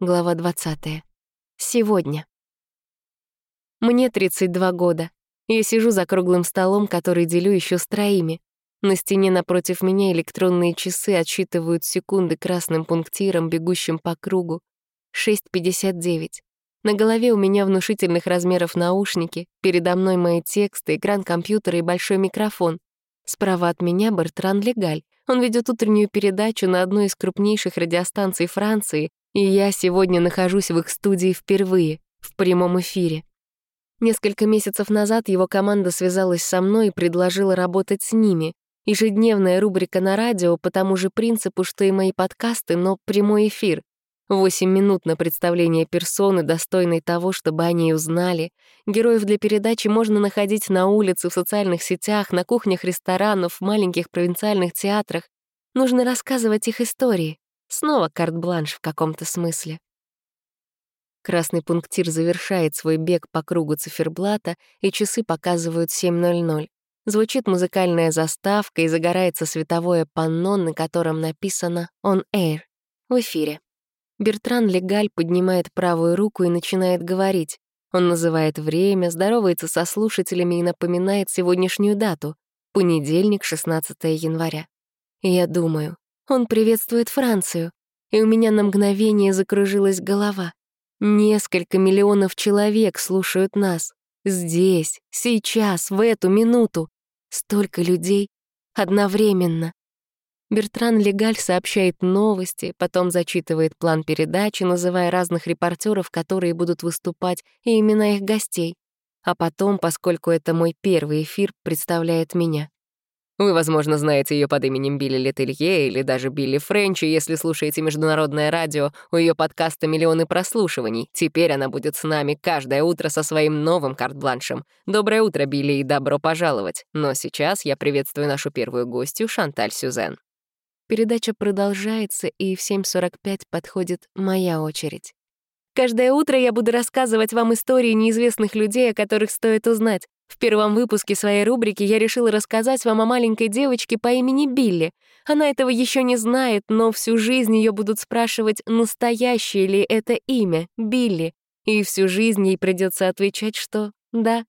глава 20. Сегодня. Мне 32 года. Я сижу за круглым столом, который делю еще с троими. На стене напротив меня электронные часы отсчитывают секунды красным пунктиром, бегущим по кругу. 6.59. На голове у меня внушительных размеров наушники, передо мной мои тексты, экран компьютера и большой микрофон. Справа от меня Бертран Легаль. Он ведет утреннюю передачу на одной из крупнейших радиостанций Франции, и я сегодня нахожусь в их студии впервые, в прямом эфире. Несколько месяцев назад его команда связалась со мной и предложила работать с ними. Ежедневная рубрика на радио по тому же принципу, что и мои подкасты, но прямой эфир. Восемь минут на представление персоны, достойной того, чтобы они узнали. Героев для передачи можно находить на улице, в социальных сетях, на кухнях ресторанов, в маленьких провинциальных театрах. Нужно рассказывать их истории. Снова карт-бланш в каком-то смысле. Красный пунктир завершает свой бег по кругу циферблата, и часы показывают 7.00. Звучит музыкальная заставка, и загорается световое панно, на котором написано «On Air» — в эфире. Бертран Легаль поднимает правую руку и начинает говорить. Он называет время, здоровается со слушателями и напоминает сегодняшнюю дату — понедельник, 16 января. И я думаю, он приветствует Францию, и у меня на мгновение закружилась голова. Несколько миллионов человек слушают нас. Здесь, сейчас, в эту минуту. Столько людей одновременно. Бертран Легаль сообщает новости, потом зачитывает план передачи, называя разных репортеров, которые будут выступать, и имена их гостей. А потом, поскольку это мой первый эфир, представляет меня. Вы, возможно, знаете ее под именем Билли Летелье или даже Билли Френчи, если слушаете международное радио, у ее подкаста миллионы прослушиваний. Теперь она будет с нами каждое утро со своим новым карт-бланшем. Доброе утро, Билли, и добро пожаловать. Но сейчас я приветствую нашу первую гостью, Шанталь Сюзен. Передача продолжается, и в 7.45 подходит моя очередь. Каждое утро я буду рассказывать вам истории неизвестных людей, о которых стоит узнать. В первом выпуске своей рубрики я решила рассказать вам о маленькой девочке по имени Билли. Она этого еще не знает, но всю жизнь ее будут спрашивать, настоящее ли это имя — Билли. И всю жизнь ей придется отвечать, что да.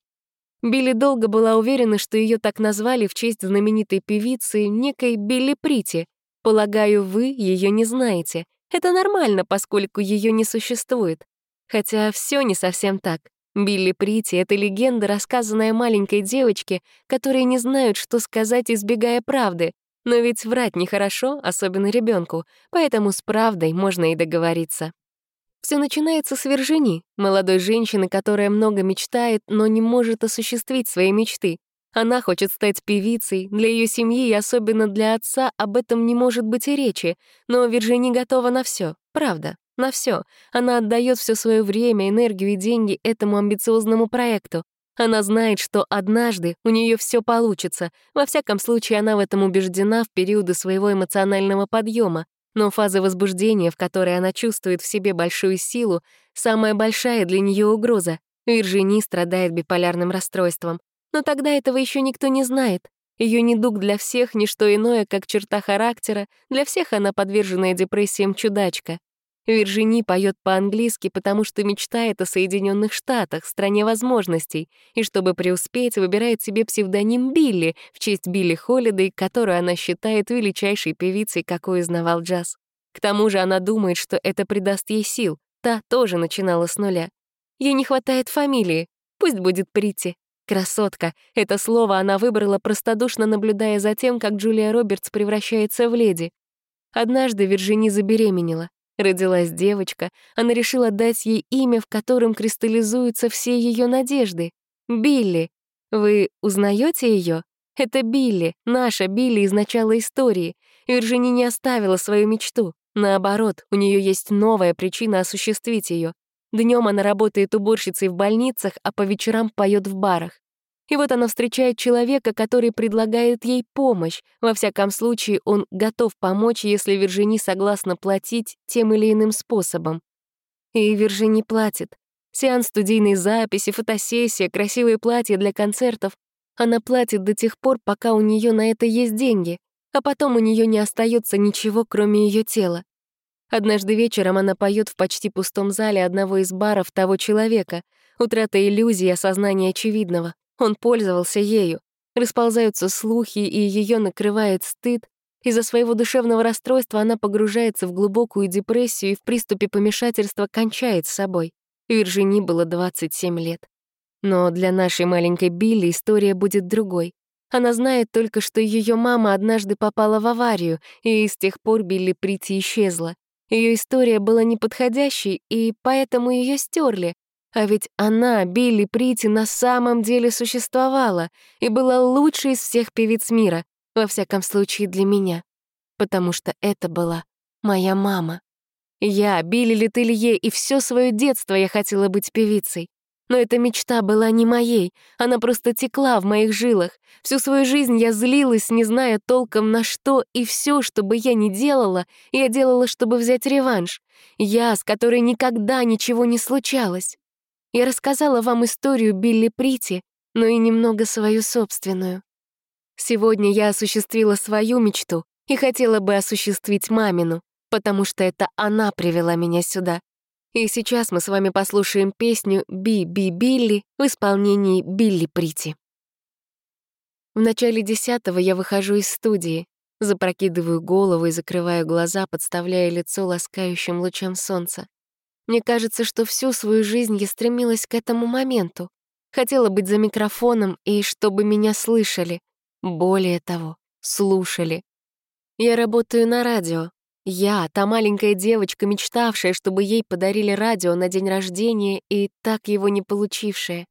Билли долго была уверена, что ее так назвали в честь знаменитой певицы, некой Билли Прити, Полагаю, вы ее не знаете. Это нормально, поскольку ее не существует. Хотя все не совсем так. Билли Прити — это легенда, рассказанная маленькой девочке, которые не знают, что сказать, избегая правды. Но ведь врать нехорошо, особенно ребенку, поэтому с правдой можно и договориться. Все начинается с Вержини, молодой женщины, которая много мечтает, но не может осуществить свои мечты. Она хочет стать певицей, для ее семьи и особенно для отца об этом не может быть и речи, но Вирджини готова на все, правда, на все. Она отдает все свое время, энергию и деньги этому амбициозному проекту. Она знает, что однажды у нее все получится. Во всяком случае, она в этом убеждена в периоды своего эмоционального подъема. Но фаза возбуждения, в которой она чувствует в себе большую силу, самая большая для нее угроза. Виржини страдает биполярным расстройством. Но тогда этого еще никто не знает. Ее недуг для всех — ничто иное, как черта характера, для всех она подверженная депрессиям чудачка. Виржини поет по-английски, потому что мечтает о Соединенных Штатах, стране возможностей, и чтобы преуспеть, выбирает себе псевдоним Билли в честь Билли Холидей, которую она считает величайшей певицей, какой изнавал джаз. К тому же она думает, что это придаст ей сил. Та тоже начинала с нуля. Ей не хватает фамилии. Пусть будет Прити. Красотка. Это слово она выбрала, простодушно наблюдая за тем, как Джулия Робертс превращается в леди. Однажды Вирджини забеременела. Родилась девочка. Она решила дать ей имя, в котором кристаллизуются все ее надежды. Билли. Вы узнаете ее? Это Билли, наша Билли из начала истории. Вирджини не оставила свою мечту. Наоборот, у нее есть новая причина осуществить ее. Днем она работает уборщицей в больницах, а по вечерам поет в барах. И вот она встречает человека, который предлагает ей помощь. Во всяком случае, он готов помочь, если Виржини согласна платить тем или иным способом. И Виржини платит. Сеанс студийной записи, фотосессия, красивые платья для концертов. Она платит до тех пор, пока у нее на это есть деньги, а потом у нее не остается ничего, кроме ее тела. Однажды вечером она поет в почти пустом зале одного из баров того человека. Утрата иллюзии осознания очевидного. Он пользовался ею. Расползаются слухи, и ее накрывает стыд. Из-за своего душевного расстройства она погружается в глубокую депрессию и в приступе помешательства кончает с собой. Виржини было 27 лет. Но для нашей маленькой Билли история будет другой. Она знает только, что ее мама однажды попала в аварию, и с тех пор Билли Прити исчезла. Ее история была неподходящей, и поэтому ее стерли. А ведь она, Билли Прити, на самом деле существовала и была лучшей из всех певиц мира, во всяком случае для меня, потому что это была моя мама. Я, Билли Летелье, и все свое детство я хотела быть певицей. Но эта мечта была не моей, она просто текла в моих жилах. Всю свою жизнь я злилась, не зная толком на что, и все, что бы я ни делала, я делала, чтобы взять реванш. Я, с которой никогда ничего не случалось. Я рассказала вам историю Билли Прити, но и немного свою собственную. Сегодня я осуществила свою мечту и хотела бы осуществить мамину, потому что это она привела меня сюда. И сейчас мы с вами послушаем песню «Би-Би Билли» в исполнении Билли Прити. В начале десятого я выхожу из студии, запрокидываю голову и закрываю глаза, подставляя лицо ласкающим лучам солнца. Мне кажется, что всю свою жизнь я стремилась к этому моменту. Хотела быть за микрофоном и чтобы меня слышали. Более того, слушали. Я работаю на радио, я, та маленькая девочка, мечтавшая, чтобы ей подарили радио на день рождения и так его не получившая.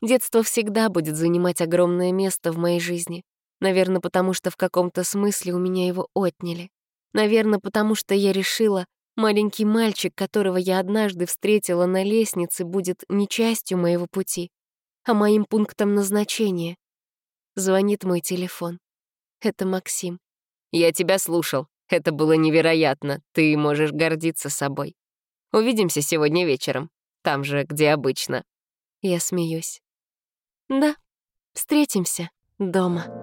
Детство всегда будет занимать огромное место в моей жизни. Наверное, потому что в каком-то смысле у меня его отняли. Наверное, потому что я решила, маленький мальчик, которого я однажды встретила на лестнице, будет не частью моего пути, а моим пунктом назначения. Звонит мой телефон. Это Максим. «Я тебя слушал», это было невероятно. Ты можешь гордиться собой. Увидимся сегодня вечером. Там же, где обычно. Я смеюсь. Да, встретимся дома.